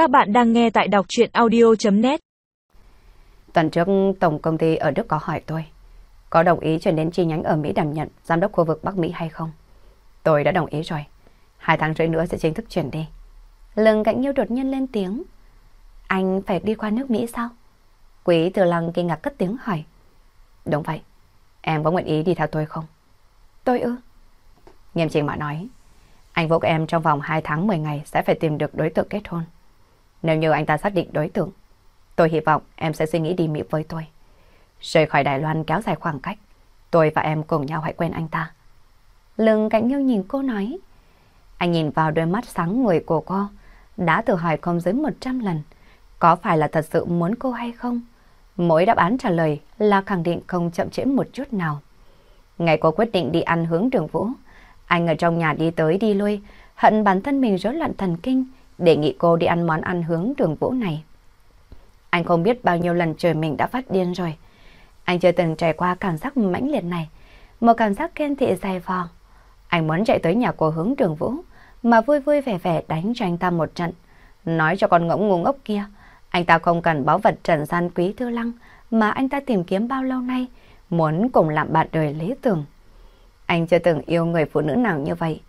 Các bạn đang nghe tại đọc chuyện audio.net Tuần trước, Tổng Công ty ở Đức có hỏi tôi, có đồng ý chuyển đến chi nhánh ở Mỹ đảm nhận giám đốc khu vực Bắc Mỹ hay không. Tôi đã đồng ý rồi. Hai tháng rưỡi nữa sẽ chính thức chuyển đi. Lưng cạnh nhiêu đột nhiên lên tiếng. Anh phải đi qua nước Mỹ sao? Quý từ lăng kinh ngạc cất tiếng hỏi. Đúng vậy. Em có nguyện ý đi theo tôi không? Tôi ư? Nghiêm trình mà nói. Anh vô em trong vòng 2 tháng 10 ngày sẽ phải tìm được đối tượng kết hôn. Nếu như anh ta xác định đối tượng, tôi hy vọng em sẽ suy nghĩ đi Mỹ với tôi. Rời khỏi Đài Loan kéo dài khoảng cách, tôi và em cùng nhau hãy quen anh ta. Lương cạnh nhau nhìn cô nói. Anh nhìn vào đôi mắt sáng người của cô, đã tự hỏi không dưới 100 lần, có phải là thật sự muốn cô hay không? Mỗi đáp án trả lời là khẳng định không chậm trễ một chút nào. Ngày cô quyết định đi ăn hướng đường Vũ, anh ở trong nhà đi tới đi lui, hận bản thân mình rối loạn thần kinh, đề nghị cô đi ăn món ăn hướng đường Vũ này. Anh không biết bao nhiêu lần trời mình đã phát điên rồi. Anh chưa từng trải qua cảm giác mãnh liệt này, một cảm giác khen thị dày vò. Anh muốn chạy tới nhà cô hướng đường Vũ, mà vui vui vẻ vẻ đánh cho anh ta một trận. Nói cho con ngỗng ngu ngốc kia, anh ta không cần báu vật trần gian quý thư lăng mà anh ta tìm kiếm bao lâu nay, muốn cùng làm bạn đời lý tưởng. Anh chưa từng yêu người phụ nữ nào như vậy.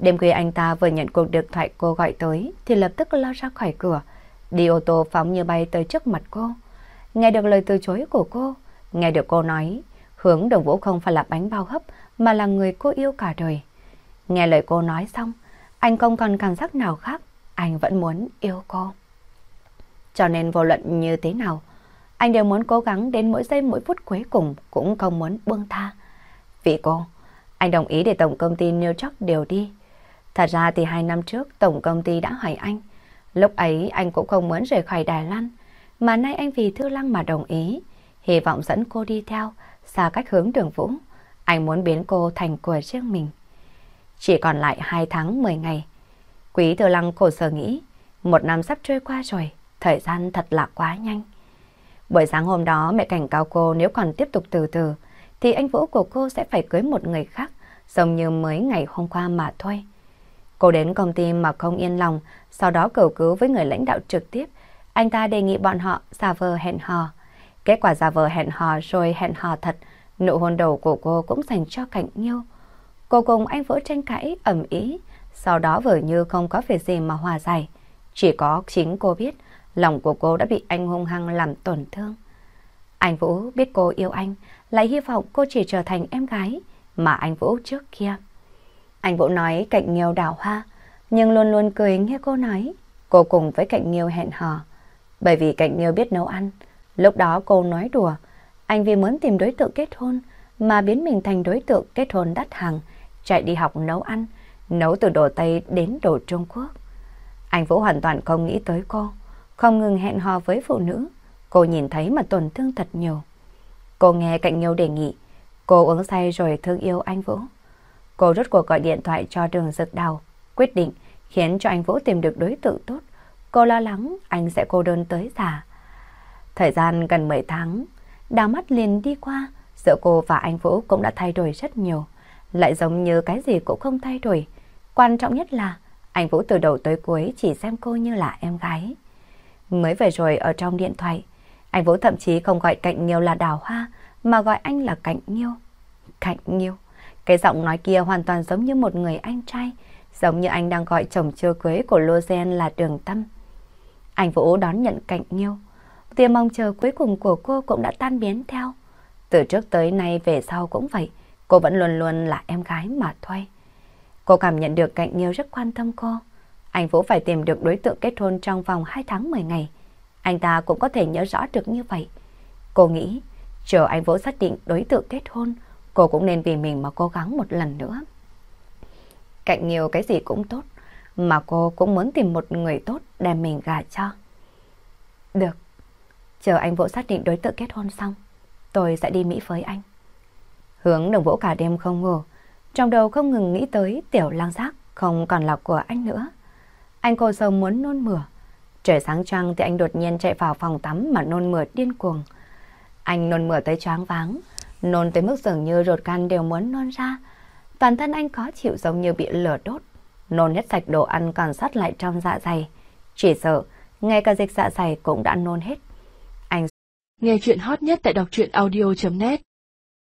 Đêm khuya anh ta vừa nhận cuộc điện thoại cô gọi tới thì lập tức lao ra khỏi cửa, đi ô tô phóng như bay tới trước mặt cô. Nghe được lời từ chối của cô, nghe được cô nói, hướng đồng vũ không phải là bánh bao hấp mà là người cô yêu cả đời. Nghe lời cô nói xong, anh không còn cảm giác nào khác, anh vẫn muốn yêu cô. Cho nên vô luận như thế nào, anh đều muốn cố gắng đến mỗi giây mỗi phút cuối cùng cũng không muốn buông tha. Vì cô, anh đồng ý để tổng công ty New York đều đi. Thật ra thì hai năm trước tổng công ty đã hỏi anh. Lúc ấy anh cũng không muốn rời khỏi Đài Loan. Mà nay anh vì Thư Lăng mà đồng ý. Hy vọng dẫn cô đi theo, xa cách hướng đường Vũ. Anh muốn biến cô thành của riêng mình. Chỉ còn lại hai tháng 10 ngày. Quý Thư Lăng khổ sở nghĩ, một năm sắp trôi qua rồi, thời gian thật là quá nhanh. Buổi sáng hôm đó mẹ cảnh cáo cô nếu còn tiếp tục từ từ, thì anh Vũ của cô sẽ phải cưới một người khác, giống như mới ngày hôm qua mà thôi. Cô đến công ty mà không yên lòng, sau đó cầu cứu với người lãnh đạo trực tiếp. Anh ta đề nghị bọn họ giả vờ hẹn hò. Kết quả giả vờ hẹn hò rồi hẹn hò thật, nụ hôn đầu của cô cũng dành cho Cảnh Nhiêu. Cô cùng anh Vũ tranh cãi ẩm ý, sau đó vừa như không có việc gì mà hòa giải. Chỉ có chính cô biết, lòng của cô đã bị anh hung hăng làm tổn thương. Anh Vũ biết cô yêu anh, lại hy vọng cô chỉ trở thành em gái mà anh Vũ trước kia. Anh Vũ nói cạnh nghiêu đào hoa, nhưng luôn luôn cười nghe cô nói. Cô cùng với cạnh nghiêu hẹn hò. Bởi vì cạnh nghiêu biết nấu ăn. Lúc đó cô nói đùa. Anh vì muốn tìm đối tượng kết hôn mà biến mình thành đối tượng kết hôn đắt hàng. Chạy đi học nấu ăn, nấu từ đồ Tây đến đồ Trung Quốc. Anh Vũ hoàn toàn không nghĩ tới cô. Không ngừng hẹn hò với phụ nữ. Cô nhìn thấy mà tổn thương thật nhiều. Cô nghe cạnh nghiêu đề nghị. Cô uống say rồi thương yêu anh Vũ. Cô rốt cuộc gọi điện thoại cho đường dực đào, quyết định khiến cho anh Vũ tìm được đối tượng tốt. Cô lo lắng anh sẽ cô đơn tới già. Thời gian gần 10 tháng, đào mắt liền đi qua, giữa cô và anh Vũ cũng đã thay đổi rất nhiều. Lại giống như cái gì cũng không thay đổi. Quan trọng nhất là anh Vũ từ đầu tới cuối chỉ xem cô như là em gái. Mới về rồi ở trong điện thoại, anh Vũ thậm chí không gọi Cạnh Nghiêu là Đào Hoa, mà gọi anh là Cạnh Nghiêu. Cạnh Nghiêu. Cái giọng nói kia hoàn toàn giống như một người anh trai, giống như anh đang gọi chồng chưa cưới của Lô Gen là Đường Tâm. Anh Vũ đón nhận Cạnh Nhiêu. Tia mong chờ cuối cùng của cô cũng đã tan biến theo. Từ trước tới nay về sau cũng vậy, cô vẫn luôn luôn là em gái mà thôi. Cô cảm nhận được Cạnh Nhiêu rất quan tâm cô. Anh Vũ phải tìm được đối tượng kết hôn trong vòng 2 tháng 10 ngày. Anh ta cũng có thể nhớ rõ được như vậy. Cô nghĩ, chờ anh Vũ xác định đối tượng kết hôn, cô cũng nên vì mình mà cố gắng một lần nữa. Cạnh nhiều cái gì cũng tốt, mà cô cũng muốn tìm một người tốt đem mình gả cho. Được, chờ anh Vũ xác định đối tượng kết hôn xong, tôi sẽ đi Mỹ với anh. Hướng đồng vũ cả đêm không ngủ, trong đầu không ngừng nghĩ tới tiểu lang giác không còn là của anh nữa. Anh cô sâu muốn nôn mửa. Trời sáng trăng thì anh đột nhiên chạy vào phòng tắm mà nôn mửa điên cuồng. Anh nôn mửa tới choáng váng, nôn tới mức dường như ruột gan đều muốn nôn ra. Toàn thân anh khó chịu giống như bị lửa đốt, nôn hết sạch đồ ăn còn sót lại trong dạ dày. Chỉ sợ ngay cả dịch dạ dày cũng đã nôn hết. Anh Nghe chuyện hot nhất tại đọc truyện audio.net